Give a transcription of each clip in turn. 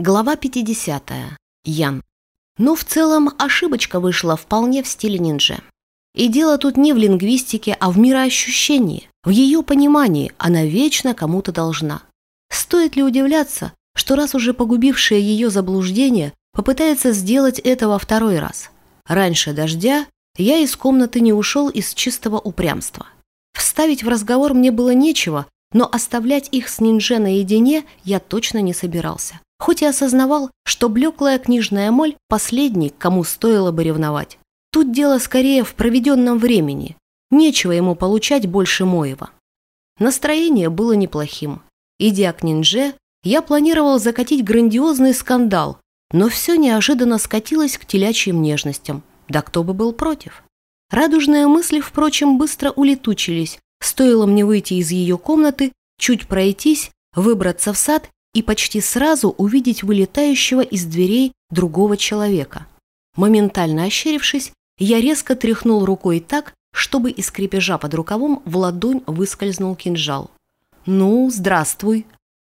Глава 50. Ян. Ну, в целом, ошибочка вышла вполне в стиле ниндзя. И дело тут не в лингвистике, а в мироощущении. В ее понимании она вечно кому-то должна. Стоит ли удивляться, что раз уже погубившее ее заблуждение попытается сделать это во второй раз? Раньше дождя я из комнаты не ушел из чистого упрямства. Вставить в разговор мне было нечего, но оставлять их с ниндже наедине я точно не собирался хоть и осознавал, что блеклая книжная моль – последний, кому стоило бы ревновать. Тут дело скорее в проведенном времени. Нечего ему получать больше моего. Настроение было неплохим. Идя к ниндже, я планировал закатить грандиозный скандал, но все неожиданно скатилось к телячьим нежностям. Да кто бы был против? Радужные мысли, впрочем, быстро улетучились. Стоило мне выйти из ее комнаты, чуть пройтись, выбраться в сад и почти сразу увидеть вылетающего из дверей другого человека. Моментально ощерившись, я резко тряхнул рукой так, чтобы из крепежа под рукавом в ладонь выскользнул кинжал. «Ну, здравствуй!»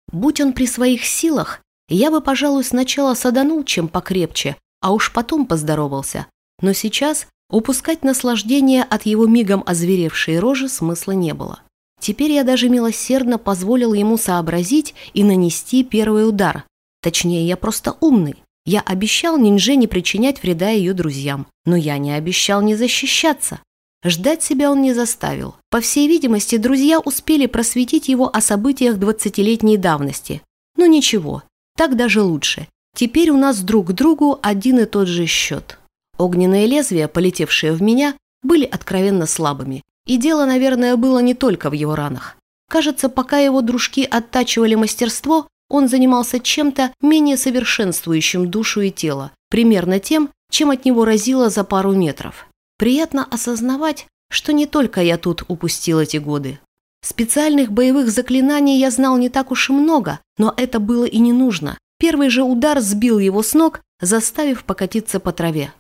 Будь он при своих силах, я бы, пожалуй, сначала саданул чем покрепче, а уж потом поздоровался. Но сейчас упускать наслаждение от его мигом озверевшей рожи смысла не было. Теперь я даже милосердно позволил ему сообразить и нанести первый удар. Точнее, я просто умный. Я обещал Нинже не причинять вреда ее друзьям, но я не обещал не защищаться. Ждать себя он не заставил. По всей видимости, друзья успели просветить его о событиях двадцатилетней давности. Но ничего, так даже лучше. Теперь у нас друг к другу один и тот же счет. Огненные лезвия, полетевшие в меня, были откровенно слабыми, и дело, наверное, было не только в его ранах. Кажется, пока его дружки оттачивали мастерство, он занимался чем-то менее совершенствующим душу и тело, примерно тем, чем от него разило за пару метров. Приятно осознавать, что не только я тут упустил эти годы. Специальных боевых заклинаний я знал не так уж и много, но это было и не нужно. Первый же удар сбил его с ног, заставив покатиться по траве.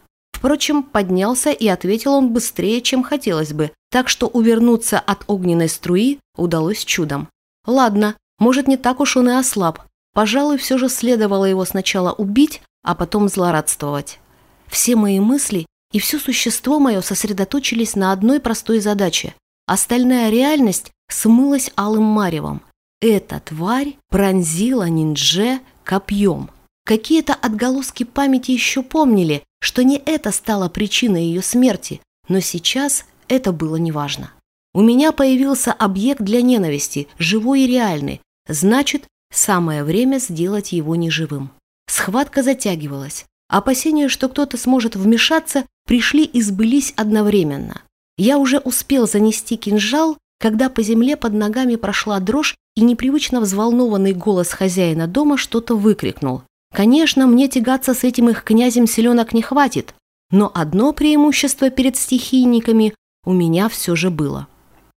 Впрочем, поднялся и ответил он быстрее, чем хотелось бы, так что увернуться от огненной струи удалось чудом. Ладно, может, не так уж он и ослаб. Пожалуй, все же следовало его сначала убить, а потом злорадствовать. Все мои мысли и все существо мое сосредоточились на одной простой задаче. Остальная реальность смылась алым маревом. Эта тварь пронзила ниндже копьем. Какие-то отголоски памяти еще помнили, что не это стало причиной ее смерти, но сейчас это было неважно. У меня появился объект для ненависти, живой и реальный, значит, самое время сделать его неживым. Схватка затягивалась. Опасения, что кто-то сможет вмешаться, пришли и сбылись одновременно. Я уже успел занести кинжал, когда по земле под ногами прошла дрожь, и непривычно взволнованный голос хозяина дома что-то выкрикнул. Конечно, мне тягаться с этим их князем селенок не хватит, но одно преимущество перед стихийниками у меня все же было.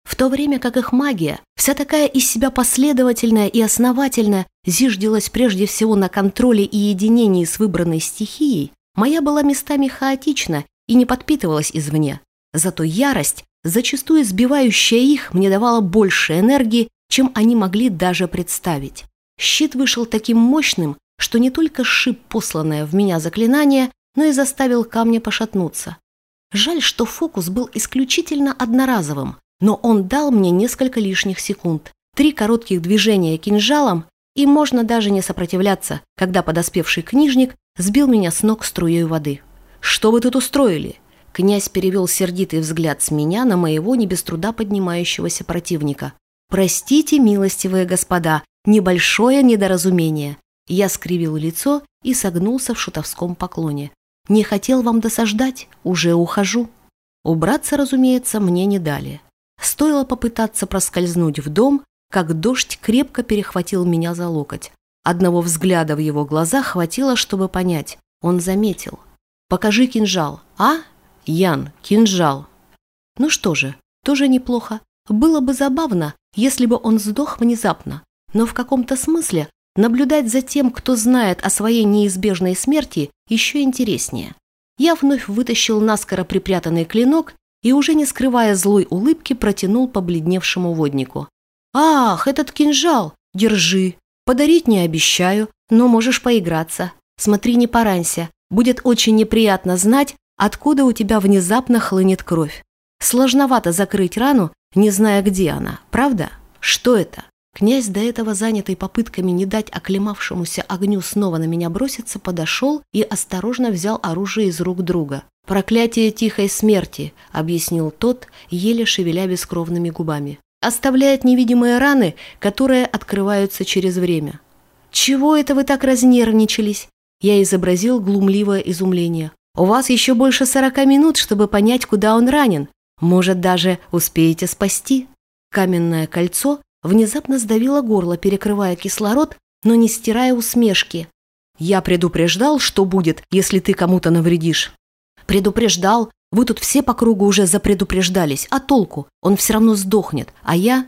В то время как их магия, вся такая из себя последовательная и основательная, зиждилась прежде всего на контроле и единении с выбранной стихией, моя была местами хаотична и не подпитывалась извне. Зато ярость, зачастую сбивающая их, мне давала больше энергии, чем они могли даже представить. Щит вышел таким мощным, что не только сшиб посланное в меня заклинание, но и заставил камня пошатнуться. Жаль, что фокус был исключительно одноразовым, но он дал мне несколько лишних секунд. Три коротких движения кинжалом, и можно даже не сопротивляться, когда подоспевший книжник сбил меня с ног струей воды. «Что вы тут устроили?» Князь перевел сердитый взгляд с меня на моего не без труда поднимающегося противника. «Простите, милостивые господа, небольшое недоразумение. Я скривил лицо и согнулся в шутовском поклоне. «Не хотел вам досаждать, уже ухожу». Убраться, разумеется, мне не дали. Стоило попытаться проскользнуть в дом, как дождь крепко перехватил меня за локоть. Одного взгляда в его глаза хватило, чтобы понять. Он заметил. «Покажи кинжал». «А? Ян, кинжал». Ну что же, тоже неплохо. Было бы забавно, если бы он сдох внезапно. Но в каком-то смысле Наблюдать за тем, кто знает о своей неизбежной смерти, еще интереснее. Я вновь вытащил наскоро припрятанный клинок и, уже не скрывая злой улыбки, протянул побледневшему воднику. «Ах, этот кинжал! Держи! Подарить не обещаю, но можешь поиграться. Смотри, не поранься. Будет очень неприятно знать, откуда у тебя внезапно хлынет кровь. Сложновато закрыть рану, не зная, где она, правда? Что это? Князь, до этого занятый попытками не дать оклемавшемуся огню снова на меня броситься, подошел и осторожно взял оружие из рук друга. «Проклятие тихой смерти», — объяснил тот, еле шевеля бескровными губами. «Оставляет невидимые раны, которые открываются через время». «Чего это вы так разнервничались?» Я изобразил глумливое изумление. «У вас еще больше сорока минут, чтобы понять, куда он ранен. Может, даже успеете спасти?» Каменное кольцо внезапно сдавило горло, перекрывая кислород, но не стирая усмешки. «Я предупреждал, что будет, если ты кому-то навредишь». «Предупреждал. Вы тут все по кругу уже запредупреждались. А толку? Он все равно сдохнет. А я...»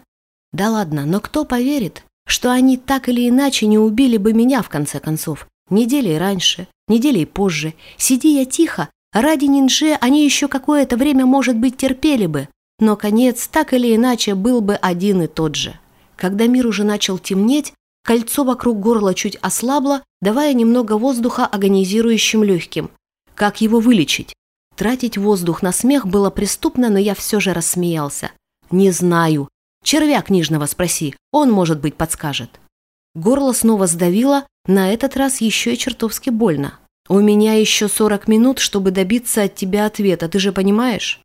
«Да ладно, но кто поверит, что они так или иначе не убили бы меня, в конце концов? Неделей раньше, неделей позже. Сиди я тихо, ради нинже они еще какое-то время, может быть, терпели бы. Но конец так или иначе был бы один и тот же. Когда мир уже начал темнеть, кольцо вокруг горла чуть ослабло, давая немного воздуха агонизирующим легким. Как его вылечить? Тратить воздух на смех было преступно, но я все же рассмеялся. «Не знаю. Червя книжного спроси, он, может быть, подскажет». Горло снова сдавило, на этот раз еще и чертовски больно. «У меня еще сорок минут, чтобы добиться от тебя ответа, ты же понимаешь?»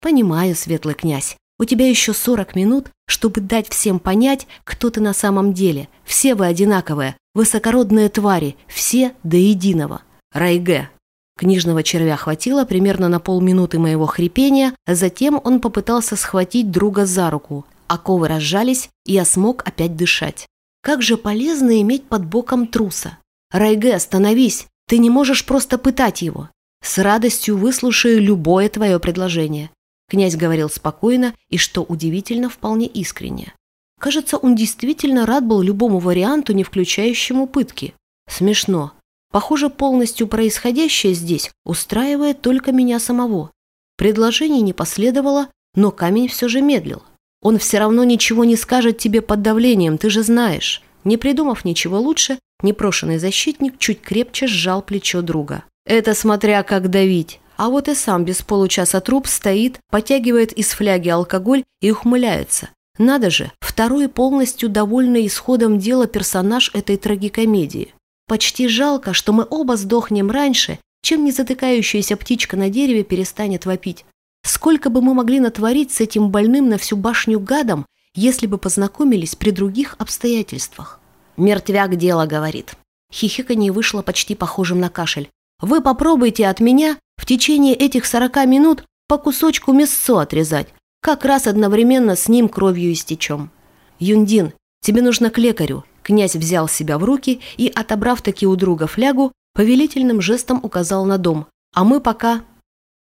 «Понимаю, светлый князь. У тебя еще сорок минут, чтобы дать всем понять, кто ты на самом деле. Все вы одинаковые, высокородные твари, все до единого. Райге». Книжного червя хватило примерно на полминуты моего хрипения, затем он попытался схватить друга за руку. Оковы разжались, и я смог опять дышать. Как же полезно иметь под боком труса. Райге, остановись, ты не можешь просто пытать его. С радостью выслушаю любое твое предложение. Князь говорил спокойно и, что удивительно, вполне искренне. Кажется, он действительно рад был любому варианту, не включающему пытки. Смешно. Похоже, полностью происходящее здесь устраивает только меня самого. Предложений не последовало, но камень все же медлил. Он все равно ничего не скажет тебе под давлением, ты же знаешь. Не придумав ничего лучше, непрошенный защитник чуть крепче сжал плечо друга. Это смотря как давить. А вот и сам без получаса труп стоит, потягивает из фляги алкоголь и ухмыляется. Надо же, второй полностью довольный исходом дела персонаж этой трагикомедии. Почти жалко, что мы оба сдохнем раньше, чем не затыкающаяся птичка на дереве перестанет вопить. Сколько бы мы могли натворить с этим больным на всю башню гадом, если бы познакомились при других обстоятельствах? Мертвяк дело говорит. Хихиканье вышло почти похожим на кашель. Вы попробуйте от меня в течение этих сорока минут по кусочку мясцо отрезать. Как раз одновременно с ним кровью истечем. Юндин, тебе нужно к лекарю. Князь взял себя в руки и, отобрав таки у друга флягу, повелительным жестом указал на дом. А мы пока...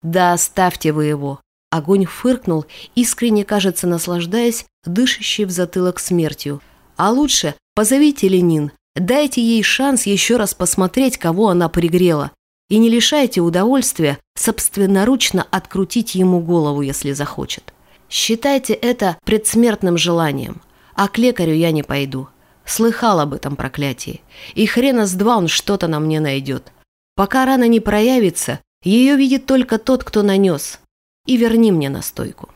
Да оставьте вы его. Огонь фыркнул, искренне, кажется, наслаждаясь, дышащей в затылок смертью. А лучше позовите Ленин, дайте ей шанс еще раз посмотреть, кого она пригрела и не лишайте удовольствия собственноручно открутить ему голову, если захочет. Считайте это предсмертным желанием, а к лекарю я не пойду. Слыхал об этом проклятии, и хрена с два он что-то на мне найдет. Пока рана не проявится, ее видит только тот, кто нанес. И верни мне настойку.